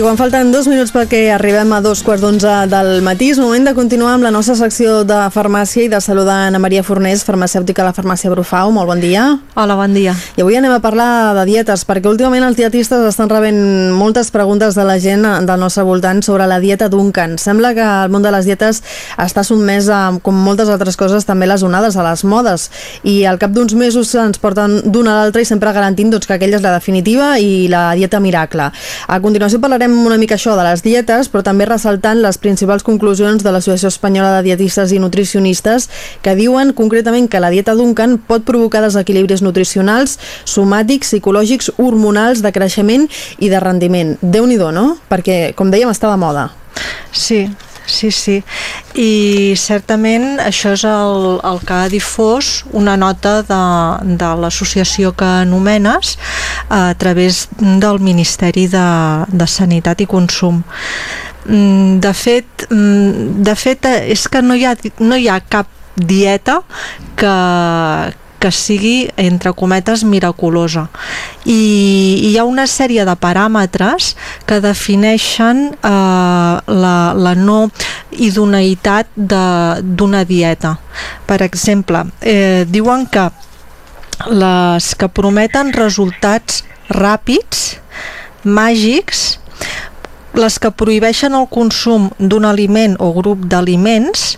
I quan falten dos minuts perquè arribem a dos quarts d'onze del matí, és moment de continuar amb la nostra secció de farmàcia i de saludar Ana Maria Fornés, farmacèutica a la farmàcia Brufau. Molt bon dia. Hola, bon dia. I avui anem a parlar de dietes, perquè últimament els dietistes estan rebent moltes preguntes de la gent del nostre voltant sobre la dieta Duncan. Sembla que el món de les dietes està sotmès a, com moltes altres coses, també les onades, a les modes. I al cap d'uns mesos ens porten d'una a l'altra i sempre garantint doncs, que aquella és la definitiva i la dieta miracle. A continuació parlarem parlarem una mica això de les dietes, però també ressaltant les principals conclusions de l'Associació Espanyola de Dietistes i Nutricionistes, que diuen concretament que la dieta Duncan pot provocar desequilibris nutricionals, somàtics, psicològics, hormonals, de creixement i de rendiment. déu nhi no? Perquè, com dèiem, està de moda. Sí, sí, sí. I certament això és el, el que ha difós una nota de, de l'associació que anomenes a través del Ministeri de, de Sanitat i Consum. Mm, de fet, mm, de fet és que no hi ha, no hi ha cap dieta que, que sigui, entre cometes, miraculosa. I, hi ha una sèrie de paràmetres que defineixen eh, la, la no idoneïtat d'una dieta. Per exemple, eh, diuen que les que prometen resultats ràpids, màgics, les que prohibeixen el consum d'un aliment o grup d'aliments,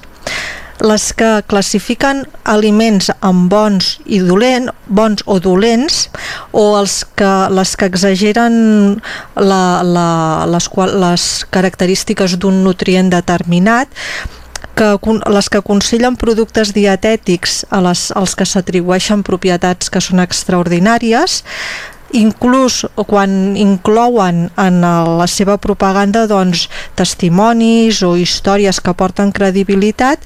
les que classifiquen aliments amb bons i dolent, bons o dolents, o els que, les que exageren la, la, les, les característiques d'un nutrient determinat, que, les que aconsellen productes dietètics a les, als que s'atribueixen propietats que són extraordinàries, inclús quan inclouen en la seva propaganda doncs, testimonis o històries que porten credibilitat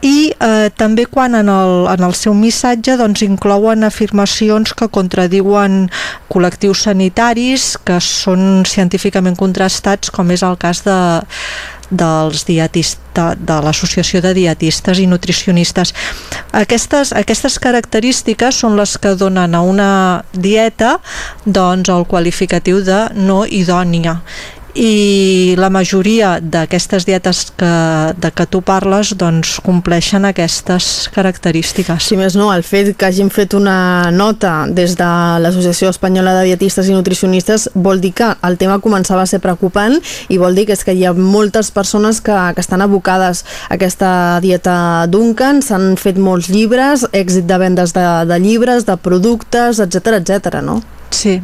i eh, també quan en el, en el seu missatge doncs, inclouen afirmacions que contradiuen col·lectius sanitaris que són científicament contrastats com és el cas de, dels dietista, de l'Associació de Dietistes i Nutricionistes. Aquestes, aquestes característiques són les que donen a una dieta doncs, el qualificatiu de no idònia i la majoria d'aquestes dietes que, de què tu parles doncs compleixen aquestes característiques. Si més no, el fet que hagin fet una nota des de l'Associació Espanyola de Dietistes i Nutricionistes vol dir que el tema començava a ser preocupant i vol dir que és que hi ha moltes persones que, que estan abocades a aquesta dieta Duncan, s'han fet molts llibres, èxit de vendes de, de llibres, de productes, etc etc. no? Sí,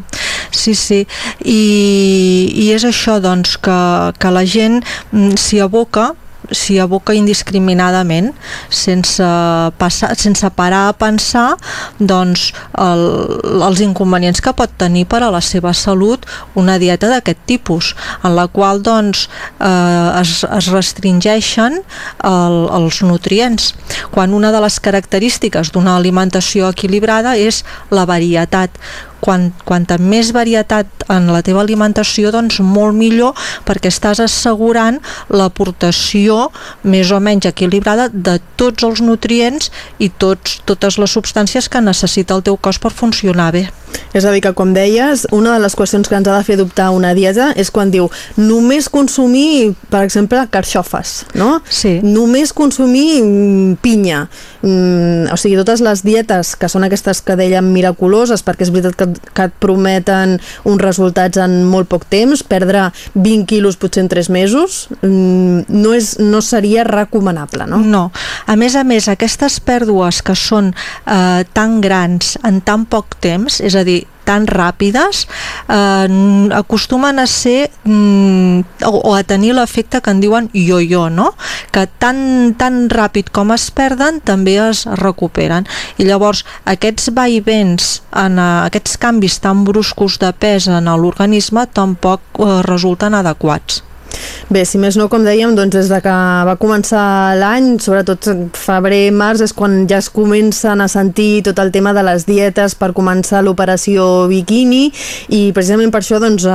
sí, sí. I, i és això, doncs, que, que la gent mm, s'hi aboca s'hi aboca indiscriminadament sense, passar, sense parar a pensar doncs, el, els inconvenients que pot tenir per a la seva salut una dieta d'aquest tipus en la qual doncs, eh, es, es restringeixen el, els nutrients quan una de les característiques d'una alimentació equilibrada és la varietat quan, quanta més varietat en la teva alimentació, doncs molt millor perquè estàs assegurant l'aportació més o menys equilibrada de tots els nutrients i tots, totes les substàncies que necessita el teu cos per funcionar bé. És a dir, que com deies, una de les qüestions que ens ha de fer adoptar una dieta és quan diu només consumir, per exemple, carxofes, no? Sí. Només consumir mm, pinya. Mm, o sigui, totes les dietes que són aquestes que dèiem miraculoses, perquè és veritat que, que et prometen uns resultats en molt poc temps, perdre 20 quilos potser en 3 mesos, mm, no, és, no seria recomanable, no? No. A més a més, aquestes pèrdues que són eh, tan grans en tan poc temps, és a dir, tan ràpides eh, acostumen a ser mm, o, o a tenir l'efecte que en diuen yo-yo, no? que tan, tan ràpid com es perden també es recuperen i llavors aquests vaivents en uh, aquests canvis tan bruscos de pes en l'organisme tampoc uh, resulten adequats Bé, si més no, com dèiem, doncs des de que va començar l'any, sobretot febrer, març, és quan ja es comencen a sentir tot el tema de les dietes per començar l'operació Bikini i precisament per això doncs, eh,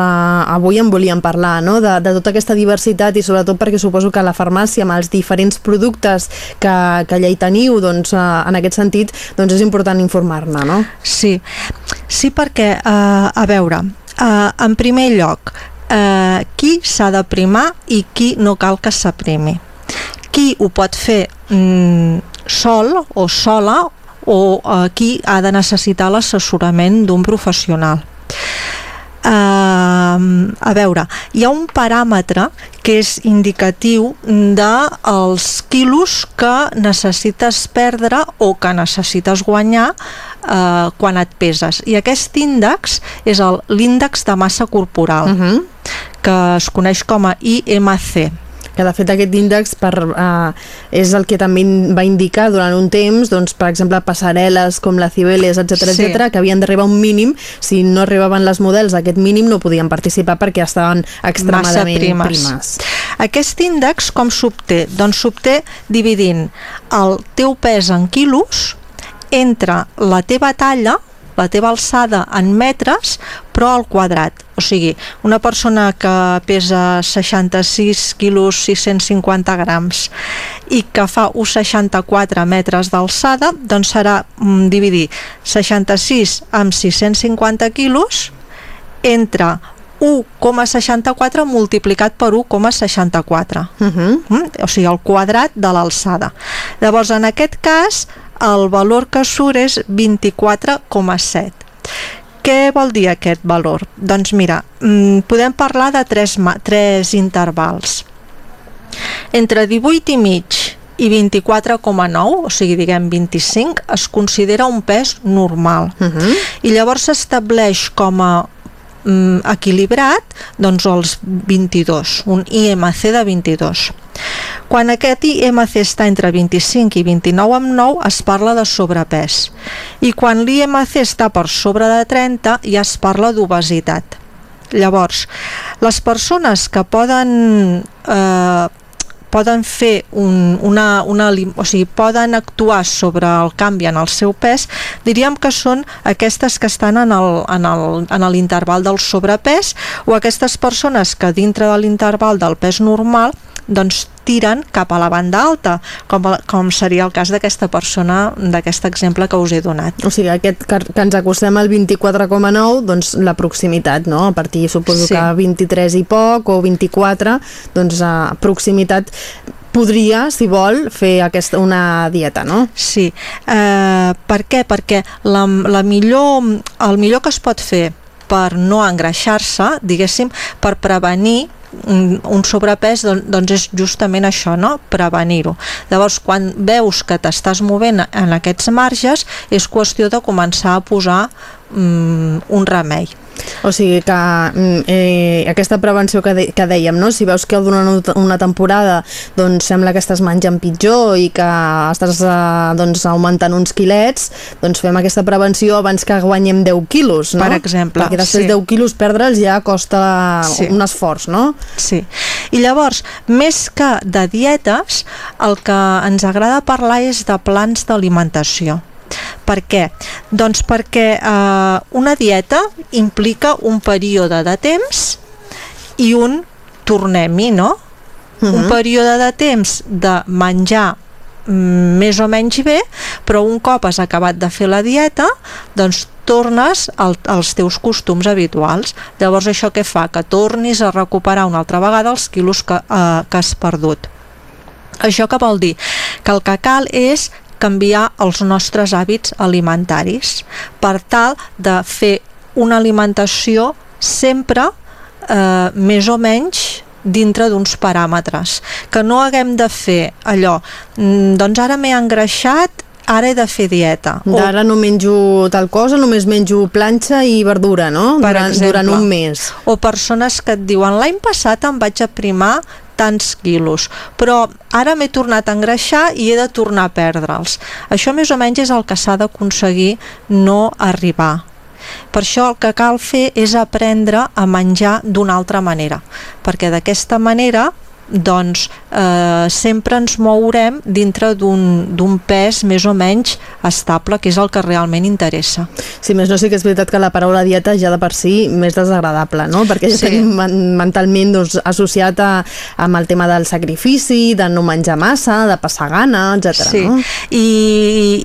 avui en volíem parlar no? de, de tota aquesta diversitat i sobretot perquè suposo que la farmàcia amb els diferents productes que, que allà hi teniu, doncs, eh, en aquest sentit doncs és important informar-ne, no? Sí, sí perquè, eh, a veure, eh, en primer lloc, eh, qui s'ha de primar i qui no cal que s'aprimi. Qui ho pot fer mm, sol o sola o eh, qui ha de necessitar l'assessorament d'un professional. Uh, a veure, hi ha un paràmetre que és indicatiu dels quilos que necessites perdre o que necessites guanyar uh, quan et peses. I aquest índex és l'índex de massa corporal, uh -huh. que es coneix com a IMC que de fet aquest índex per, uh, és el que també va indicar durant un temps, doncs, per exemple, passarel·les com la Cibeles, etc sí. etc que havien d'arribar a un mínim, si no arribaven les models a aquest mínim no podien participar perquè estaven extremadament primes. primes. Aquest índex com s'obté? Doncs s'obté dividint el teu pes en quilos entre la teva talla la teva alçada en metres, però al quadrat. O sigui, una persona que pesa 66 quilos 650 grams i que fa 1,64 metres d'alçada, doncs serà mm, dividir 66 amb 650 quilos entre 1,64 multiplicat per 1,64 uh -huh. mm? o sigui el quadrat de l'alçada llavors en aquest cas el valor que surt és 24,7. Què vol dir aquest valor? Doncs mira, mm, podem parlar de tres, tres intervals. Entre 18 i mig i 24,9, o sigui, diguem 25, es considera un pes normal. Uh -huh. I llavors s'estableix com a mm, equilibrat doncs els 22, un IMC de 22. Quan aquest IMC està entre 25 i 29 amb 9 es parla de sobrepès i quan l'IMC està per sobre de 30 ja es parla d'obesitat. Llavors, les persones que poden eh, poden fer un, una, una, o sigui, poden actuar sobre el canvi en el seu pes, diríem que són aquestes que estan en l'interval del sobrepès o aquestes persones que dintre de l'interval del pes normal doncs tiren cap a la banda alta, com, com seria el cas d'aquesta persona, d'aquest exemple que us he donat. O sigui, aquest, que, que ens acostem al 24,9, doncs la proximitat, no? A partir, suposo sí. que 23 i poc, o 24, doncs a proximitat podria, si vol, fer aquesta, una dieta, no? Sí. Eh, per què? Perquè la, la millor, el millor que es pot fer per no engreixar-se, diguéssim, per prevenir un sobrepès doncs és justament això, no? prevenir-ho. Llavors, quan veus que t'estàs movent en aquests marges, és qüestió de començar a posar mm, un remei. O sigui que mm, eh, aquesta prevenció que, de, que dèiem, no? si veus que durant una temporada doncs, sembla que estàs menjant pitjor i que estàs eh, doncs, augmentant uns quilets, doncs fem aquesta prevenció abans que guanyem 10 quilos, no? Per exemple. Perquè després sí. 10 quilos perdre'ls ja costa sí. un esforç, no? Sí. I llavors, més que de dietes, el que ens agrada parlar és de plans d'alimentació. Per què? Doncs perquè eh, una dieta implica un període de temps i un tornem-hi, no? Uh -huh. Un mhm. període de temps de menjar mm, més o menys bé, però un cop has acabat de fer la dieta, doncs tornes al, als teus costums habituals. Llavors això què fa? Que tornis a recuperar una altra vegada els quilos que, eh, que has perdut. Això què vol dir? Que el que cal és canviar els nostres hàbits alimentaris per tal de fer una alimentació sempre eh, més o menys dintre d'uns paràmetres. Que no haguem de fer allò mm, doncs ara m'he engreixat ara he de fer dieta. D'ara no menjo tal cosa, només menjo planxa i verdura, no? Per durant, exemple, durant un mes. O persones que et diuen l'any passat em vaig aprimar tants quilos, però ara m'he tornat a engreixar i he de tornar a perdre'ls. Això més o menys és el que s'ha d'aconseguir no arribar. Per això el que cal fer és aprendre a menjar d'una altra manera, perquè d'aquesta manera doncs eh, sempre ens mourem dintre d'un pes més o menys estable, que és el que realment interessa. Sí, més no sí que és veritat que la paraula dieta ja de per si més desagradable, no? Perquè ja sí. tenim mentalment doncs, associat a, amb el tema del sacrifici, de no menjar massa, de passar gana, etc. Sí. no? I,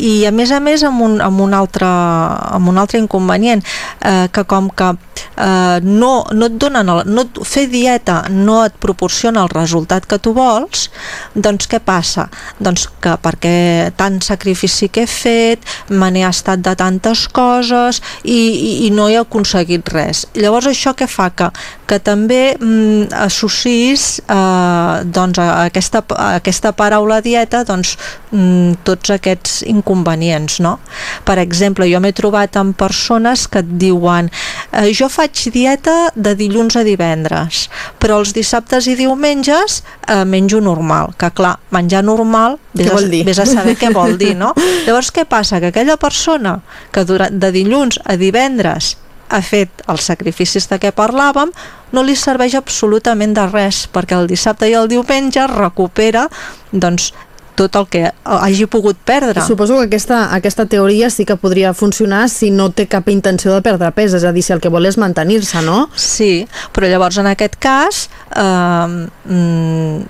i a més a més amb un, amb un, altre, amb un altre inconvenient, eh, que com que eh, no, no et donen el, no, fer dieta no et proporciona el resultat que tu vols, doncs què passa? Doncs que perquè tant sacrifici que he fet, me n'he estat de tantes coses i, i, i no he aconseguit res. Llavors això què fa? Que, que també mm, associs eh, doncs, a aquesta, a aquesta paraula dieta doncs, mm, tots aquests inconvenients. No? Per exemple, jo m'he trobat amb persones que et diuen eh, jo faig dieta de dilluns a divendres, però els dissabtes i diumenges eh, menjo normal, que clar, menjar normal vés, Què vol dir? A, vés a saber què vol dir, no? Llavors què passa? Que aquella persona que durant, de dilluns a divendres ha fet els sacrificis de què parlàvem, no li serveix absolutament de res, perquè el dissabte i el diumenge recupera doncs, tot el que hagi pogut perdre. Suposo que aquesta, aquesta teoria sí que podria funcionar si no té cap intenció de perdre pes, és a dir, si el que vol és mantenir-se, no? Sí, però llavors en aquest cas eh, mm,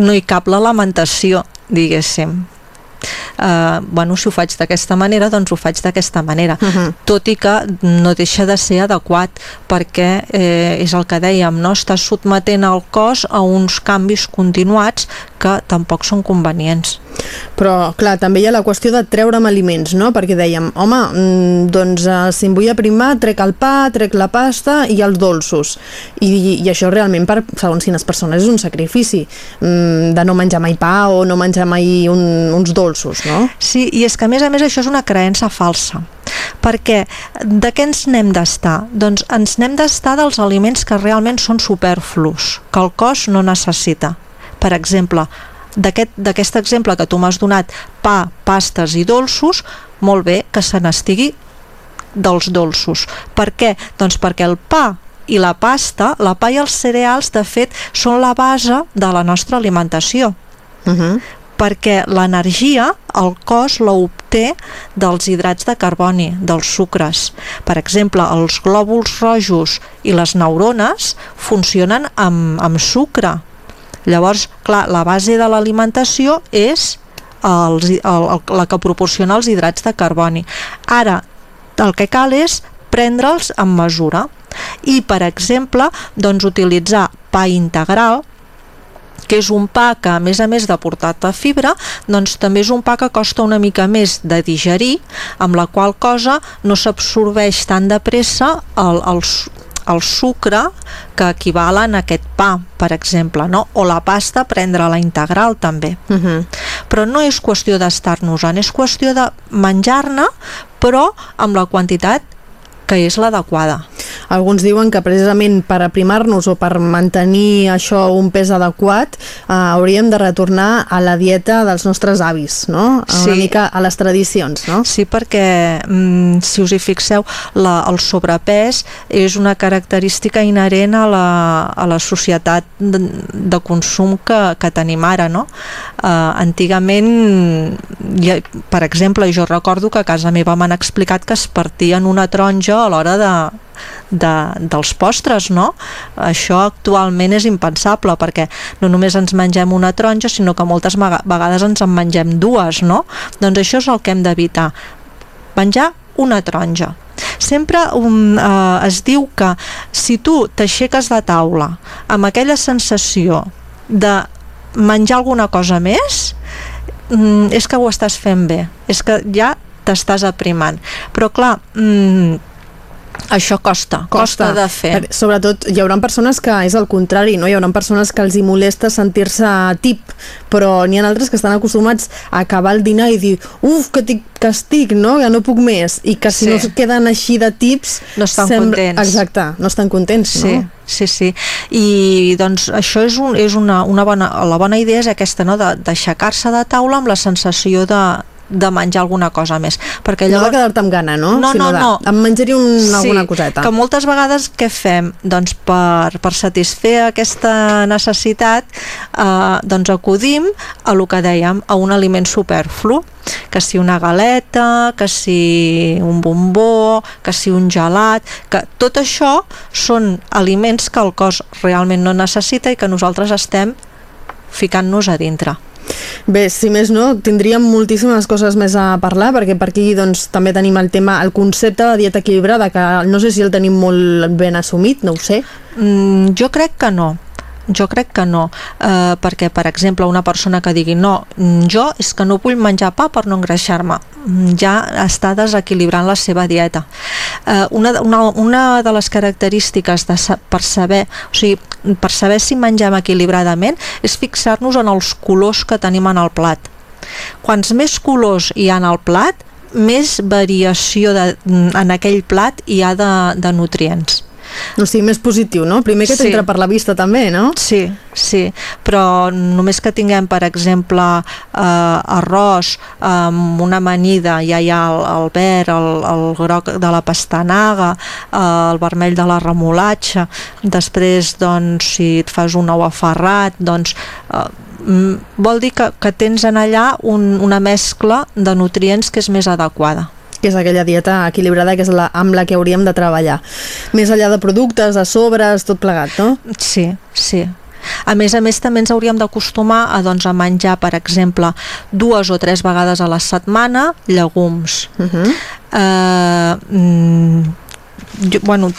no hi cap la lamentació, diguéssim. Uh, bueno, si ho faig d'aquesta manera, doncs ho faig d'aquesta manera. Uh -huh. Tot i que no deixa de ser adequat, perquè eh, és el que dèiem, no? estàs sotmetent el cos a uns canvis continuats que tampoc són convenients. Però, clar, també hi ha la qüestió de treure'm aliments, no? Perquè dèiem, home, mm, doncs eh, si em vull aprimar, trec el pa, trec la pasta i els dolços. I, i això realment, per, segons quines persones, és un sacrifici mm, de no menjar mai pa o no menjar mai un, uns dolços, no? Sí, i és que a més a més això és una creença falsa perquè de què ens n'hem d'estar? Doncs ens n'hem d'estar dels aliments que realment són superflus, que el cos no necessita. Per exemple, d'aquest aquest exemple que tu m'has donat, pa, pastes i dolços, molt bé que se n'estigui dels dolços. Per què? Doncs perquè el pa i la pasta, la pa i els cereals, de fet, són la base de la nostra alimentació Uh -huh. perquè l'energia el cos l'obté dels hidrats de carboni, dels sucres. Per exemple, els glòbuls rojos i les neurones funcionen amb, amb sucre. Llavors, clar, la base de l'alimentació és els, el, el, la que proporciona els hidrats de carboni. Ara, el que cal és prendre'ls amb mesura i, per exemple, doncs, utilitzar pa integral que és un pa que a més a més de portar-te fibra, doncs també és un pa que costa una mica més de digerir, amb la qual cosa no s'absorbeix tan de pressa el, el, el sucre que equivalen a aquest pa, per exemple, no? o la pasta prendre-la integral també. Uh -huh. Però no és qüestió d'estar-nos-en, és qüestió de menjar-ne, però amb la quantitat que és l'adequada. Alguns diuen que precisament per aprimar-nos o per mantenir això un pes adequat eh, hauríem de retornar a la dieta dels nostres avis, no? Sí. Una mica a les tradicions, no? Sí, perquè mm, si us hi fixeu, la, el sobrepès és una característica inherent a la, a la societat de, de consum que, que tenim ara, no? Uh, antigament, ja, per exemple, jo recordo que a casa meva m'han explicat que es partien una taronja a l'hora de, de, dels postres, no? Això actualment és impensable perquè no només ens mengem una taronja, sinó que moltes vegades ens en mengem dues, no? Doncs això és el que hem d'evitar. Menjar una taronja. Sempre um, uh, es diu que si tu t'aixeques de taula amb aquella sensació de menjar alguna cosa més, mm, és que ho estàs fent bé, és que ja t'estàs aprimant. Però clar, mm, això costa, costa, costa de fer. Per- Sobretot, hi haurà persones que és el contrari, no? Hi haurà persones que els hi molesta sentir-se tip, però n'hi ha altres que estan acostumats a acabar el dinar i dir uf, que, tic, que estic, no? Ja no puc més. I que si Sí. no es queden així de tips... No estan contents. Exacte, no estan contents, Sí, no? sí, sí. I doncs això és, un, és una, una bona, la bona idea és aquesta, no? de- d'aixecar-se de taula amb la sensació de, de menjar alguna cosa més. Perquè No de llavors... quedar-te amb gana, no? No, Sinó no, de, no. Em menjaré un, alguna coseta. que moltes vegades què fem? Doncs per, per satisfer aquesta necessitat eh, doncs acudim a lo que dèiem, a un aliment superflu que si una galeta, que si un bombó, que si un gelat, que tot això són aliments que el cos realment no necessita i que nosaltres estem ficant-nos a dintre. Bé, si més no, tindríem moltíssimes coses més a parlar, perquè per aquí doncs, també tenim el tema, el concepte de dieta equilibrada, que no sé si el tenim molt ben assumit, no ho sé. Mm, jo crec que no jo crec que no, eh, perquè per exemple una persona que digui no, jo és que no vull menjar pa per no engreixar-me ja està desequilibrant la seva dieta. Eh, una, una, una de les característiques de, per saber o sigui, per saber si mengem equilibradament és fixar-nos en els colors que tenim en el plat. Quants més colors hi ha en el plat més variació de, en aquell plat hi ha de, de nutrients o sigui, més positiu, no? Primer que sí. t'entra per la vista també, no? Sí, sí, però només que tinguem, per exemple, eh, arròs amb una amanida, ja hi ha el, el verd, el, el groc de la pastanaga, eh, el vermell de la remolatxa, després, doncs, si et fas un ou aferrat, doncs... Eh, vol dir que, que tens en allà un, una mescla de nutrients que és més adequada que és aquella dieta equilibrada que és la, amb la que hauríem de treballar. Més enllà de productes, de sobres, tot plegat, no? Sí, sí. A més a més, també ens hauríem d'acostumar a, doncs, a menjar, per exemple, dues o tres vegades a la setmana llegums. Uh. -huh. eh, mm, jo, bueno,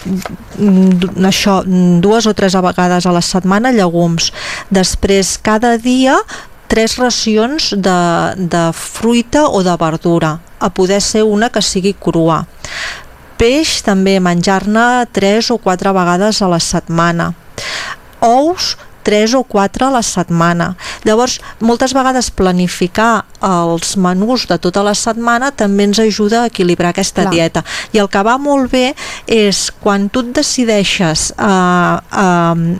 mm, això, dues o tres vegades a la setmana llegums. Després, cada dia tres racions de, de fruita o de verdura, a poder ser una que sigui crua. Peix també menjar-ne tres o quatre vegades a la setmana. Ous 3 o 4 a la setmana. Llavors, moltes vegades planificar els menús de tota la setmana també ens ajuda a equilibrar aquesta Clar. dieta. I el que va molt bé és quan tu et decideixes a, a,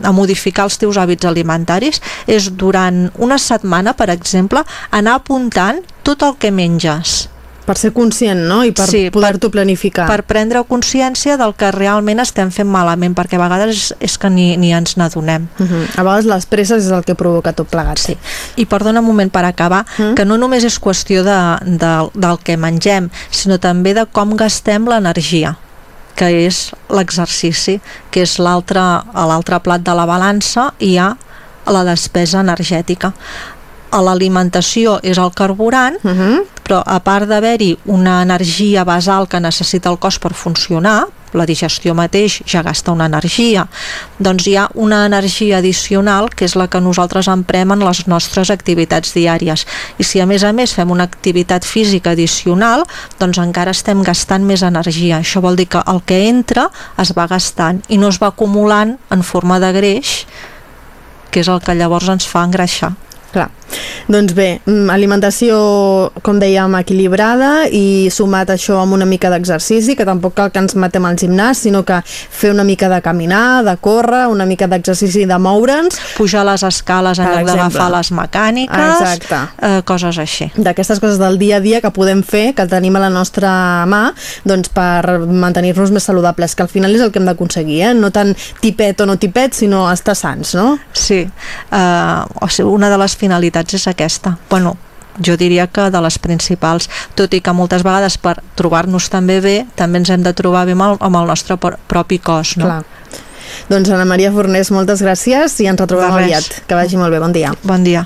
a modificar els teus hàbits alimentaris, és durant una setmana, per exemple, anar apuntant tot el que menges per ser conscient, no? I per sí, poder-t'ho planificar. Per prendre consciència del que realment estem fent malament, perquè a vegades és, és que ni, ni ens n'adonem. Uh -huh. A vegades les presses és el que provoca tot plegat. Sí. I perdona un moment per acabar, uh -huh. que no només és qüestió de, de, del que mengem, sinó també de com gastem l'energia que és l'exercici, que és l'altre a l'altre plat de la balança hi ha la despesa energètica l'alimentació és el carburant, uh -huh. però a part d'haver-hi una energia basal que necessita el cos per funcionar, la digestió mateix ja gasta una energia, doncs hi ha una energia addicional que és la que nosaltres emprem en les nostres activitats diàries. I si a més a més fem una activitat física addicional, doncs encara estem gastant més energia. Això vol dir que el que entra es va gastant i no es va acumulant en forma de greix, que és el que llavors ens fa engreixar. Clar. Doncs bé, mm, alimentació, com dèiem, equilibrada i sumat això amb una mica d'exercici, que tampoc cal que ens matem al gimnàs, sinó que fer una mica de caminar, de córrer, una mica d'exercici de moure'ns. Pujar les escales en lloc d'agafar les mecàniques, Exacte. Eh, coses així. D'aquestes coses del dia a dia que podem fer, que tenim a la nostra mà, doncs per mantenir-nos més saludables, que al final és el que hem d'aconseguir, eh? no tant tipet o no tipet, sinó estar sants, no? Sí, uh, o sigui, una de les finalitats és aquesta. Bueno, jo diria que de les principals, tot i que moltes vegades per trobar-nos també bé, també ens hem de trobar bé amb el, amb el nostre propi cos, no? Clar. Doncs Ana Maria Fornés, moltes gràcies i ens retrobem aviat. Que vagi molt bé, bon dia. Bon dia.